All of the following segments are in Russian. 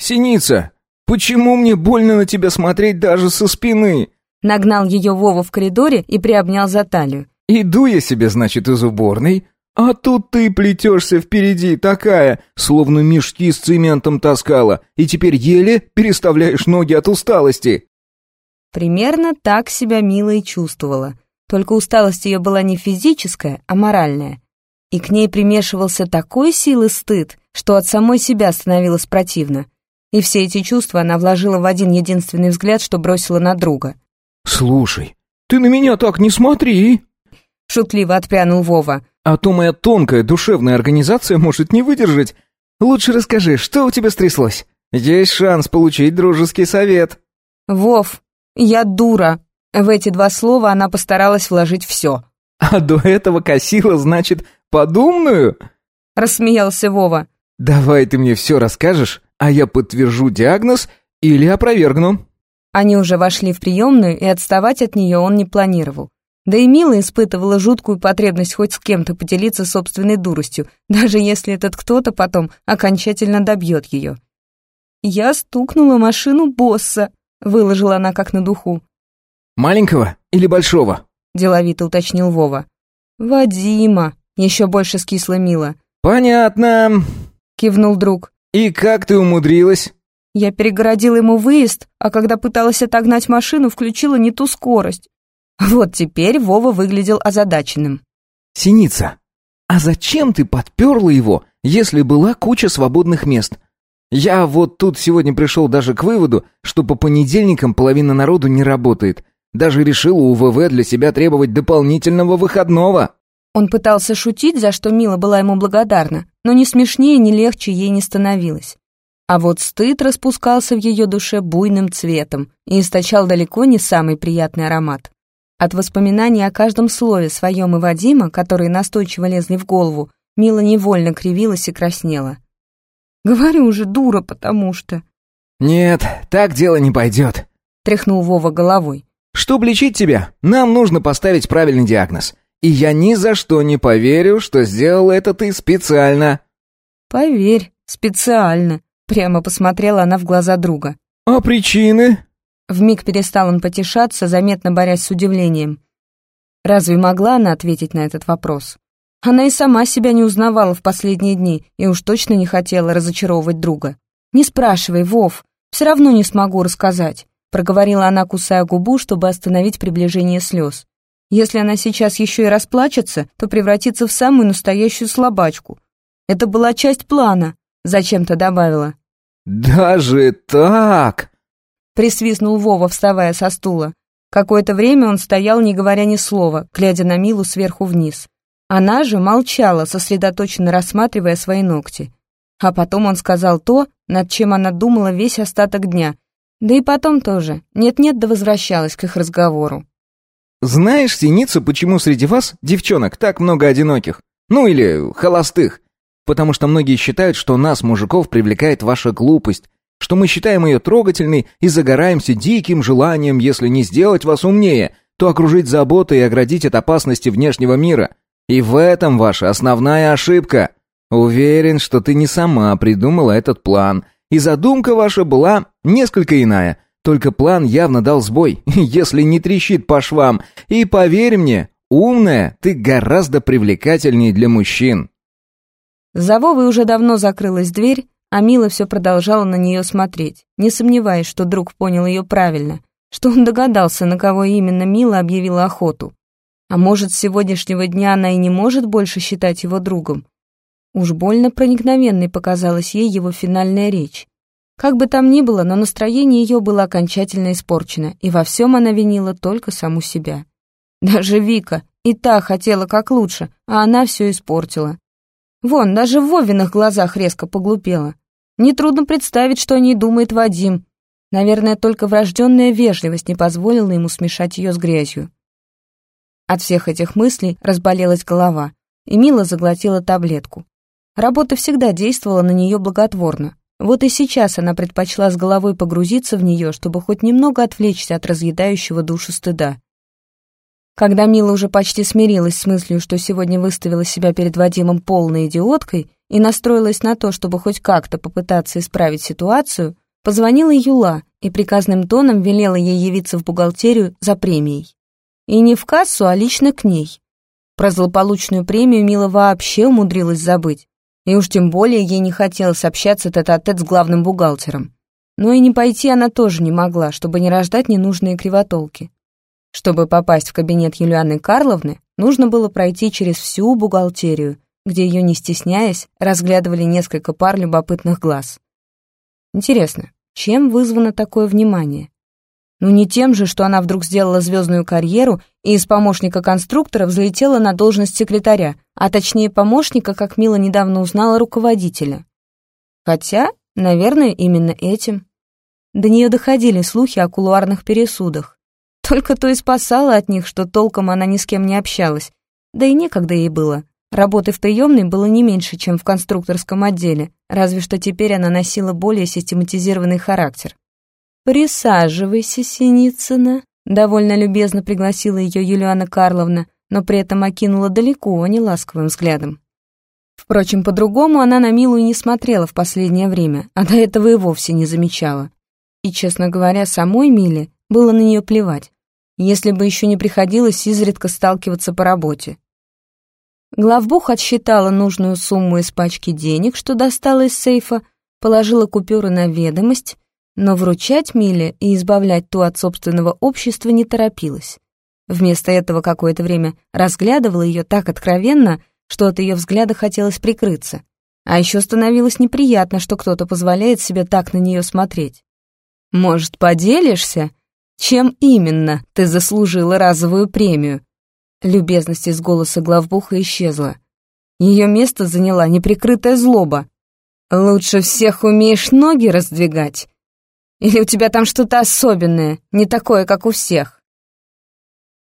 Синица, почему мне больно на тебя смотреть даже со спины?» Нагнал ее Вова в коридоре и приобнял за талию. «Иду я себе, значит, из уборной, а тут ты плетешься впереди, такая, словно мешки с цементом таскала, и теперь еле переставляешь ноги от усталости». Примерно так себя Мила и чувствовала. Только усталость ее была не физическая, а моральная. И к ней примешивался такой силы стыд, что от самой себя становилось противно. И все эти чувства она вложила в один единственный взгляд, что бросила на друга. «Слушай, ты на меня так не смотри!» Шутливо отпрянул Вова. «А то моя тонкая душевная организация может не выдержать. Лучше расскажи, что у тебя стряслось? Есть шанс получить дружеский совет». «Вов, я дура!» В эти два слова она постаралась вложить все. «А до этого косила, значит, подумную?» Рассмеялся Вова. «Давай ты мне все расскажешь, а я подтвержу диагноз или опровергну». Они уже вошли в приемную, и отставать от нее он не планировал. Да и Мила испытывала жуткую потребность хоть с кем-то поделиться собственной дуростью, даже если этот кто-то потом окончательно добьет ее. «Я стукнула машину босса», — выложила она как на духу. «Маленького или большого?» — деловито уточнил Вова. «Вадима», — еще больше скисла Мила. «Понятно», — кивнул друг. «И как ты умудрилась?» Я перегородила ему выезд, а когда пыталась отогнать машину, включила не ту скорость. Вот теперь Вова выглядел озадаченным. «Синица, а зачем ты подперла его, если была куча свободных мест? Я вот тут сегодня пришел даже к выводу, что по понедельникам половина народу не работает. Даже решил у УВВ для себя требовать дополнительного выходного». Он пытался шутить, за что Мила была ему благодарна, но ни смешнее, ни легче ей не становилось. А вот стыд распускался в ее душе буйным цветом и источал далеко не самый приятный аромат. От воспоминаний о каждом слове своем и Вадима, которые настойчиво лезли в голову, Мила невольно кривилась и краснела. «Говорю уже, дура, потому что...» «Нет, так дело не пойдет», — тряхнул Вова головой. «Чтоб лечить тебя, нам нужно поставить правильный диагноз. И я ни за что не поверю, что сделал это ты специально». «Поверь, специально», Прямо посмотрела она в глаза друга. «А причины?» Вмиг перестал он потешаться, заметно борясь с удивлением. Разве могла она ответить на этот вопрос? Она и сама себя не узнавала в последние дни и уж точно не хотела разочаровывать друга. «Не спрашивай, Вов, все равно не смогу рассказать», проговорила она, кусая губу, чтобы остановить приближение слез. «Если она сейчас еще и расплачется, то превратится в самую настоящую слабачку. Это была часть плана», зачем-то добавила. «Даже так?» Присвистнул Вова, вставая со стула. Какое-то время он стоял, не говоря ни слова, глядя на Милу сверху вниз. Она же молчала, сосредоточенно рассматривая свои ногти. А потом он сказал то, над чем она думала весь остаток дня. Да и потом тоже. Нет-нет, да возвращалась к их разговору. «Знаешь, Синица, почему среди вас, девчонок, так много одиноких? Ну или холостых? потому что многие считают, что нас, мужиков, привлекает ваша глупость, что мы считаем ее трогательной и загораемся диким желанием, если не сделать вас умнее, то окружить заботой и оградить от опасности внешнего мира. И в этом ваша основная ошибка. Уверен, что ты не сама придумала этот план, и задумка ваша была несколько иная. Только план явно дал сбой, если не трещит по швам. И поверь мне, умная, ты гораздо привлекательнее для мужчин. За Вовой уже давно закрылась дверь, а Мила все продолжала на нее смотреть, не сомневаясь, что друг понял ее правильно, что он догадался, на кого именно Мила объявила охоту. А может, с сегодняшнего дня она и не может больше считать его другом? Уж больно проникновенной показалась ей его финальная речь. Как бы там ни было, но настроение ее было окончательно испорчено, и во всем она винила только саму себя. Даже Вика и та хотела как лучше, а она все испортила. Вон, даже в Вовиных глазах резко поглупела. Нетрудно представить, что о ней думает Вадим. Наверное, только врожденная вежливость не позволила ему смешать ее с грязью. От всех этих мыслей разболелась голова, и Мила заглотила таблетку. Работа всегда действовала на нее благотворно. Вот и сейчас она предпочла с головой погрузиться в нее, чтобы хоть немного отвлечься от разъедающего душу стыда. Когда Мила уже почти смирилась с мыслью, что сегодня выставила себя перед Вадимом полной идиоткой и настроилась на то, чтобы хоть как-то попытаться исправить ситуацию, позвонила Юла и приказным тоном велела ей явиться в бухгалтерию за премией. И не в кассу, а лично к ней. Про злополучную премию Мила вообще умудрилась забыть. И уж тем более ей не хотелось общаться тет-а-тет -тет с главным бухгалтером. Но и не пойти она тоже не могла, чтобы не рождать ненужные кривотолки. Чтобы попасть в кабинет Юлианы Карловны, нужно было пройти через всю бухгалтерию, где ее, не стесняясь, разглядывали несколько пар любопытных глаз. Интересно, чем вызвано такое внимание? Ну не тем же, что она вдруг сделала звездную карьеру и из помощника конструктора взлетела на должность секретаря, а точнее помощника, как Мила недавно узнала, руководителя. Хотя, наверное, именно этим. До нее доходили слухи о кулуарных пересудах. Только то и спасало от них, что толком она ни с кем не общалась. Да и некогда ей было. Работы в приемной было не меньше, чем в конструкторском отделе, разве что теперь она носила более систематизированный характер. «Присаживайся, Синицына», — довольно любезно пригласила ее Юлиана Карловна, но при этом окинула далеко, а не ласковым взглядом. Впрочем, по-другому она на Милу и не смотрела в последнее время, а до этого и вовсе не замечала. И, честно говоря, самой Миле было на нее плевать если бы еще не приходилось изредка сталкиваться по работе. Главбух отсчитала нужную сумму из пачки денег, что достала из сейфа, положила купюры на ведомость, но вручать Миле и избавлять ту от собственного общества не торопилась. Вместо этого какое-то время разглядывала ее так откровенно, что от ее взгляда хотелось прикрыться. А еще становилось неприятно, что кто-то позволяет себе так на нее смотреть. «Может, поделишься?» Чем именно ты заслужила разовую премию?» Любезность из голоса главбуха исчезла. Ее место заняла неприкрытая злоба. «Лучше всех умеешь ноги раздвигать? Или у тебя там что-то особенное, не такое, как у всех?»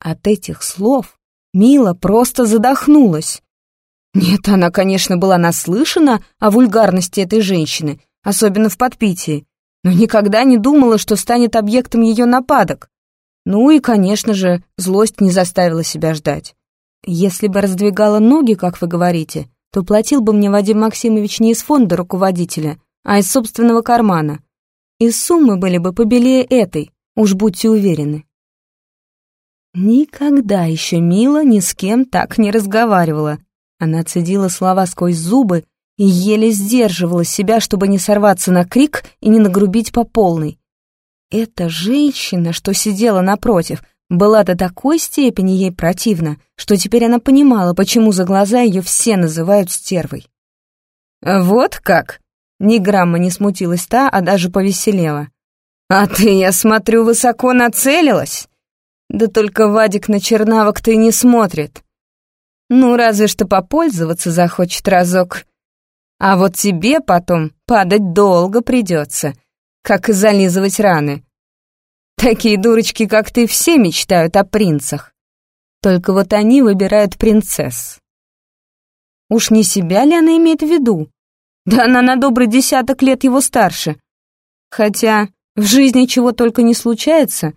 От этих слов Мила просто задохнулась. Нет, она, конечно, была наслышана о вульгарности этой женщины, особенно в подпитии, но никогда не думала, что станет объектом ее нападок. Ну и, конечно же, злость не заставила себя ждать. Если бы раздвигала ноги, как вы говорите, то платил бы мне Вадим Максимович не из фонда руководителя, а из собственного кармана. И суммы были бы побелее этой, уж будьте уверены. Никогда еще Мила ни с кем так не разговаривала. Она цедила слова сквозь зубы и еле сдерживала себя, чтобы не сорваться на крик и не нагрубить по полной. Эта женщина, что сидела напротив, была до такой степени ей противна, что теперь она понимала, почему за глаза ее все называют стервой. «Вот как!» — ни грамма не смутилась та, а даже повеселела. «А ты, я смотрю, высоко нацелилась? Да только Вадик на чернавок ты не смотрит. Ну, разве что попользоваться захочет разок. А вот тебе потом падать долго придется, как и зализывать раны. Такие дурочки, как ты, все мечтают о принцах. Только вот они выбирают принцесс. Уж не себя ли она имеет в виду? Да она на добрый десяток лет его старше. Хотя в жизни чего только не случается.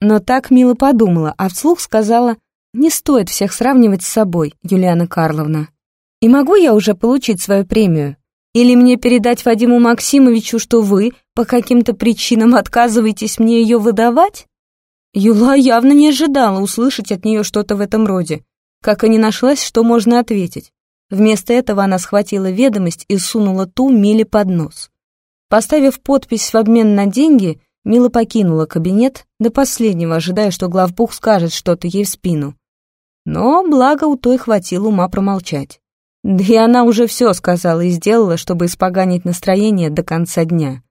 Но так мило подумала, а вслух сказала, не стоит всех сравнивать с собой, Юлиана Карловна. И могу я уже получить свою премию? Или мне передать Вадиму Максимовичу, что вы по каким-то причинам отказываетесь мне ее выдавать? Юла явно не ожидала услышать от нее что-то в этом роде, как и не нашлась, что можно ответить. Вместо этого она схватила ведомость и сунула ту Миле под нос. Поставив подпись в обмен на деньги, Мила покинула кабинет, до последнего ожидая, что главбух скажет что-то ей в спину. Но благо у той хватило ума промолчать. Да и она уже все сказала и сделала, чтобы испоганить настроение до конца дня.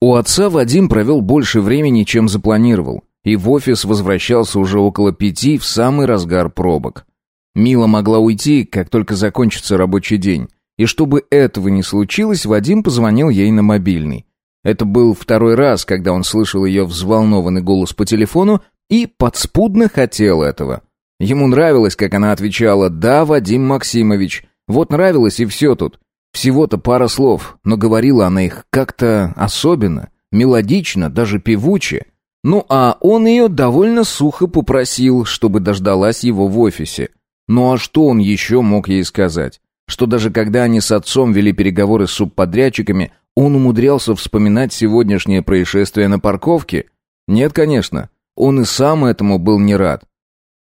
У отца Вадим провел больше времени, чем запланировал, и в офис возвращался уже около пяти в самый разгар пробок. Мила могла уйти, как только закончится рабочий день, и чтобы этого не случилось, Вадим позвонил ей на мобильный. Это был второй раз, когда он слышал ее взволнованный голос по телефону и подспудно хотел этого. Ему нравилось, как она отвечала «Да, Вадим Максимович». Вот нравилось и все тут. Всего-то пара слов, но говорила она их как-то особенно, мелодично, даже певуче. Ну а он ее довольно сухо попросил, чтобы дождалась его в офисе. Ну а что он еще мог ей сказать? Что даже когда они с отцом вели переговоры с субподрядчиками, он умудрялся вспоминать сегодняшнее происшествие на парковке? Нет, конечно. Он и сам этому был не рад.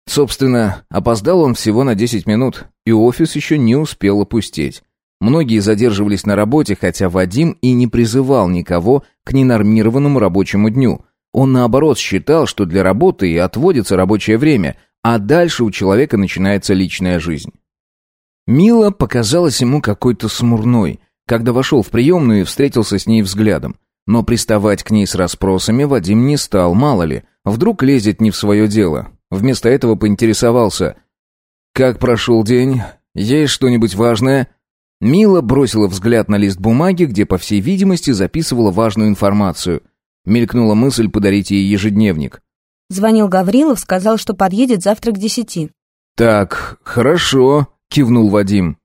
Собственно, опоздал он всего на 10 минут, и офис еще не успел опустеть. Многие задерживались на работе, хотя Вадим и не призывал никого к ненормированному рабочему дню. Он наоборот считал, что для работы и отводится рабочее время, а дальше у человека начинается личная жизнь. Мила показалась ему какой-то смурной, когда вошел в приемную и встретился с ней взглядом. Но приставать к ней с расспросами Вадим не стал, мало ли, вдруг лезет не в свое дело. Вместо этого поинтересовался. «Как прошел день? Есть что-нибудь важное?» Мила бросила взгляд на лист бумаги, где, по всей видимости, записывала важную информацию. Мелькнула мысль подарить ей ежедневник. Звонил Гаврилов, сказал, что подъедет завтра к десяти. «Так, хорошо», — кивнул Вадим.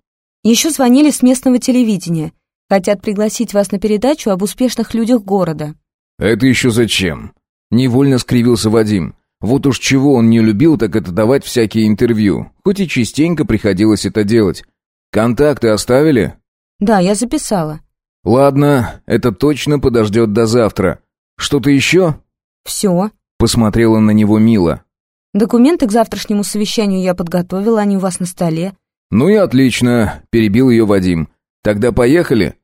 «Еще звонили с местного телевидения. Хотят пригласить вас на передачу об успешных людях города». «Это еще зачем?» Невольно скривился Вадим. Вот уж чего он не любил, так это давать всякие интервью. Хоть и частенько приходилось это делать. Контакты оставили? Да, я записала. Ладно, это точно подождет до завтра. Что-то еще? Все. Посмотрела на него мило. Документы к завтрашнему совещанию я подготовила, они у вас на столе. Ну и отлично, перебил ее Вадим. Тогда поехали.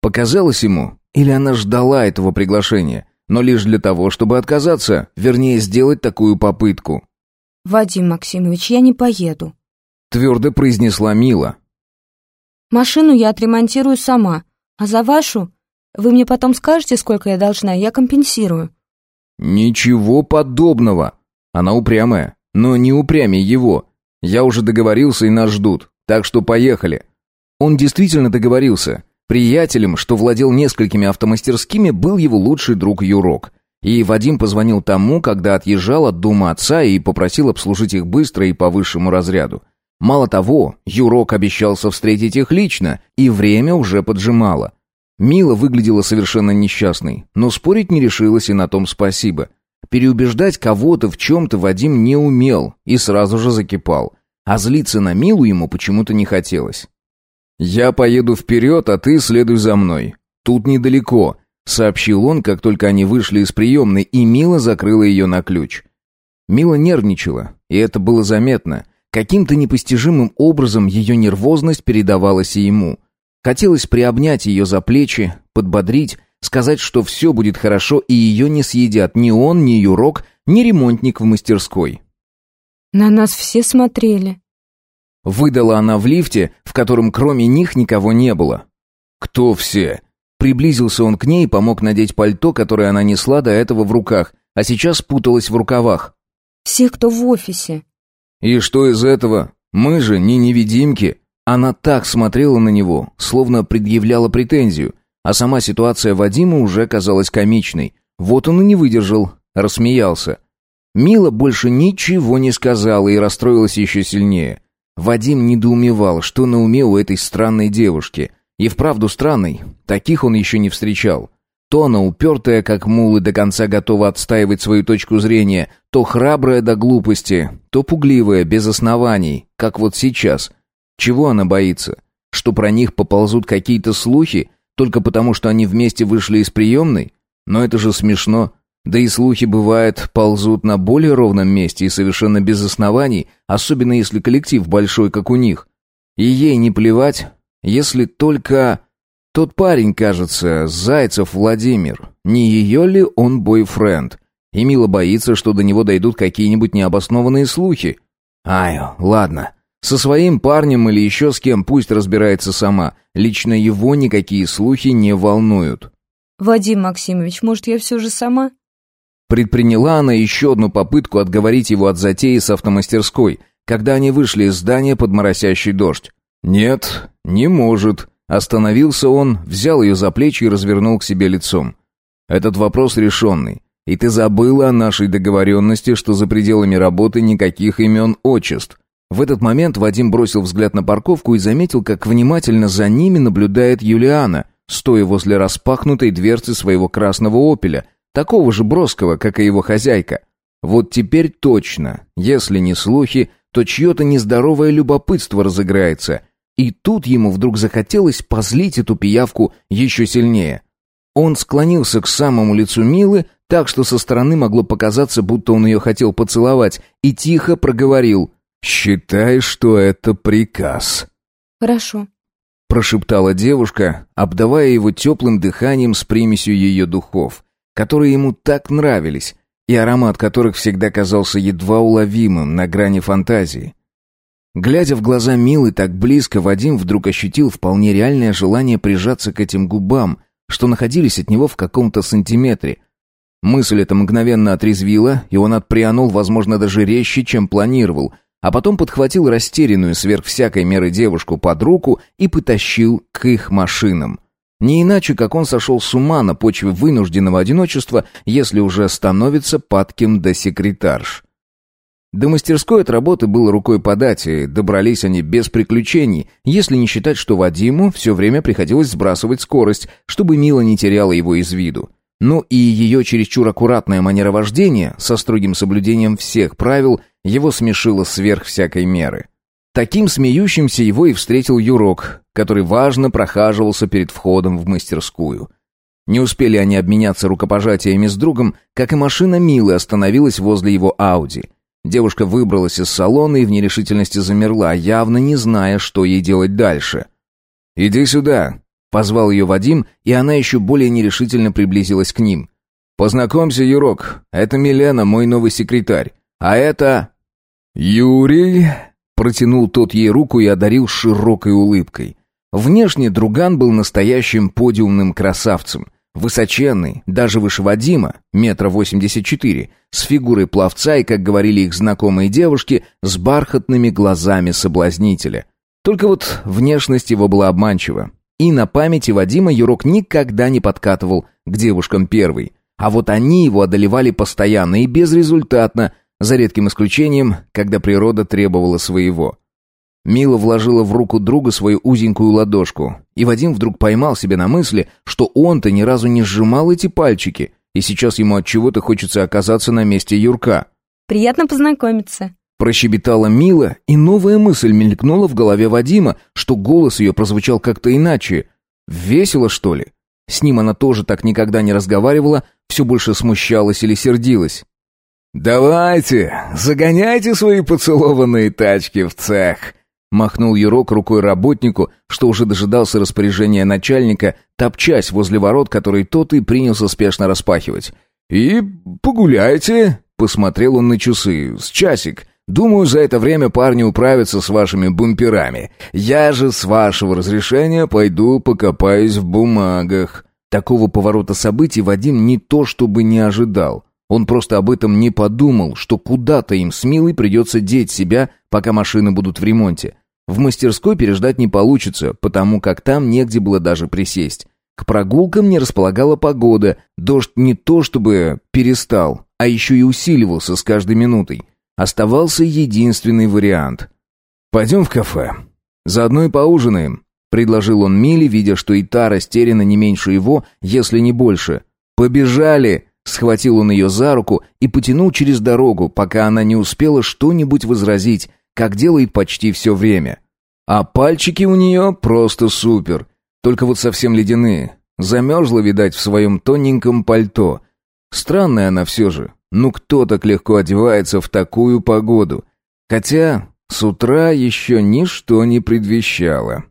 Показалось ему, или она ждала этого приглашения, но лишь для того, чтобы отказаться, вернее, сделать такую попытку. «Вадим Максимович, я не поеду», — твердо произнесла Мила. «Машину я отремонтирую сама, а за вашу вы мне потом скажете, сколько я должна, я компенсирую». «Ничего подобного. Она упрямая, но не упрямее его. Я уже договорился и нас ждут, так что поехали». Он действительно договорился. Приятелем, что владел несколькими автомастерскими, был его лучший друг Юрок. И Вадим позвонил тому, когда отъезжал от дома отца и попросил обслужить их быстро и по высшему разряду. Мало того, Юрок обещался встретить их лично, и время уже поджимало. Мила выглядела совершенно несчастной, но спорить не решилась и на том спасибо. Переубеждать кого-то в чем-то Вадим не умел и сразу же закипал. А злиться на Милу ему почему-то не хотелось. «Я поеду вперед, а ты следуй за мной. Тут недалеко», — сообщил он, как только они вышли из приемной, и Мила закрыла ее на ключ. Мила нервничала, и это было заметно. Каким-то непостижимым образом ее нервозность передавалась и ему. Хотелось приобнять ее за плечи, подбодрить, сказать, что все будет хорошо, и ее не съедят ни он, ни Юрок, ни ремонтник в мастерской. «На нас все смотрели», Выдала она в лифте, в котором кроме них никого не было. «Кто все?» Приблизился он к ней и помог надеть пальто, которое она несла до этого в руках, а сейчас путалась в рукавах. «Все, кто в офисе». «И что из этого? Мы же не невидимки». Она так смотрела на него, словно предъявляла претензию, а сама ситуация Вадима уже казалась комичной. Вот он и не выдержал, рассмеялся. Мила больше ничего не сказала и расстроилась еще сильнее. Вадим недоумевал, что на уме у этой странной девушки. И вправду странной, таких он еще не встречал. То она упертая, как мул, и до конца готова отстаивать свою точку зрения, то храбрая до глупости, то пугливая, без оснований, как вот сейчас. Чего она боится? Что про них поползут какие-то слухи, только потому что они вместе вышли из приемной? Но это же смешно. Да и слухи, бывает, ползут на более ровном месте и совершенно без оснований, особенно если коллектив большой, как у них. И ей не плевать, если только... Тот парень, кажется, Зайцев Владимир. Не ее ли он бойфренд? И Мила боится, что до него дойдут какие-нибудь необоснованные слухи. Ай, ладно. Со своим парнем или еще с кем пусть разбирается сама. Лично его никакие слухи не волнуют. «Вадим Максимович, может, я все же сама?» Предприняла она еще одну попытку отговорить его от затеи с автомастерской, когда они вышли из здания под моросящий дождь. «Нет, не может». Остановился он, взял ее за плечи и развернул к себе лицом. «Этот вопрос решенный. И ты забыла о нашей договоренности, что за пределами работы никаких имен отчеств». В этот момент Вадим бросил взгляд на парковку и заметил, как внимательно за ними наблюдает Юлиана, стоя возле распахнутой дверцы своего красного «Опеля», такого же броского, как и его хозяйка. Вот теперь точно, если не слухи, то чье-то нездоровое любопытство разыграется. И тут ему вдруг захотелось позлить эту пиявку еще сильнее. Он склонился к самому лицу Милы, так что со стороны могло показаться, будто он ее хотел поцеловать, и тихо проговорил «Считай, что это приказ». «Хорошо», — прошептала девушка, обдавая его теплым дыханием с примесью ее духов, которые ему так нравились, и аромат которых всегда казался едва уловимым на грани фантазии. Глядя в глаза Милы так близко, Вадим вдруг ощутил вполне реальное желание прижаться к этим губам, что находились от него в каком-то сантиметре. Мысль эта мгновенно отрезвила, и он отпрянул, возможно, даже резче, чем планировал, а потом подхватил растерянную сверх всякой меры девушку под руку и потащил к их машинам. Не иначе, как он сошел с ума на почве вынужденного одиночества, если уже становится падким до секретарш. До мастерской от работы было рукой подать, и добрались они без приключений, если не считать, что Вадиму все время приходилось сбрасывать скорость, чтобы Мила не теряла его из виду. Ну и ее чересчур аккуратная манера вождения, со строгим соблюдением всех правил, его смешило сверх всякой меры. Таким смеющимся его и встретил Юрок, который важно прохаживался перед входом в мастерскую. Не успели они обменяться рукопожатиями с другом, как и машина Милы остановилась возле его Ауди. Девушка выбралась из салона и в нерешительности замерла, явно не зная, что ей делать дальше. «Иди сюда», — позвал ее Вадим, и она еще более нерешительно приблизилась к ним. «Познакомься, Юрок, это Милена, мой новый секретарь. А это...» «Юрий...» Протянул тот ей руку и одарил широкой улыбкой. Внешне друган был настоящим подиумным красавцем. Высоченный, даже выше Вадима, метра восемьдесят четыре, с фигурой пловца и, как говорили их знакомые девушки, с бархатными глазами соблазнителя. Только вот внешность его была обманчива. И на памяти Вадима Юрок никогда не подкатывал к девушкам первый. А вот они его одолевали постоянно и безрезультатно, за редким исключением, когда природа требовала своего. Мила вложила в руку друга свою узенькую ладошку, и Вадим вдруг поймал себя на мысли, что он-то ни разу не сжимал эти пальчики, и сейчас ему от чего-то хочется оказаться на месте Юрка. «Приятно познакомиться», Прощебетала Мила, и новая мысль мелькнула в голове Вадима, что голос ее прозвучал как-то иначе. Весело, что ли? С ним она тоже так никогда не разговаривала, все больше смущалась или сердилась. «Давайте, загоняйте свои поцелованные тачки в цех!» Махнул Юрок рукой работнику, что уже дожидался распоряжения начальника, топчась возле ворот, которые тот и принялся спешно распахивать. «И погуляйте!» — посмотрел он на часы. «С часик. Думаю, за это время парни управятся с вашими бумперами. Я же, с вашего разрешения, пойду покопаюсь в бумагах». Такого поворота событий Вадим не то чтобы не ожидал. Он просто об этом не подумал, что куда-то им с Милой придется деть себя, пока машины будут в ремонте. В мастерской переждать не получится, потому как там негде было даже присесть. К прогулкам не располагала погода, дождь не то чтобы перестал, а еще и усиливался с каждой минутой. Оставался единственный вариант. «Пойдем в кафе. Заодно и поужинаем», — предложил он Миле, видя, что и та растеряна не меньше его, если не больше. «Побежали!» Схватил он ее за руку и потянул через дорогу, пока она не успела что-нибудь возразить, как делает почти все время. А пальчики у нее просто супер. Только вот совсем ледяные. Замерзла, видать, в своем тоненьком пальто. Странная она все же. Ну кто так легко одевается в такую погоду? Хотя с утра еще ничто не предвещало.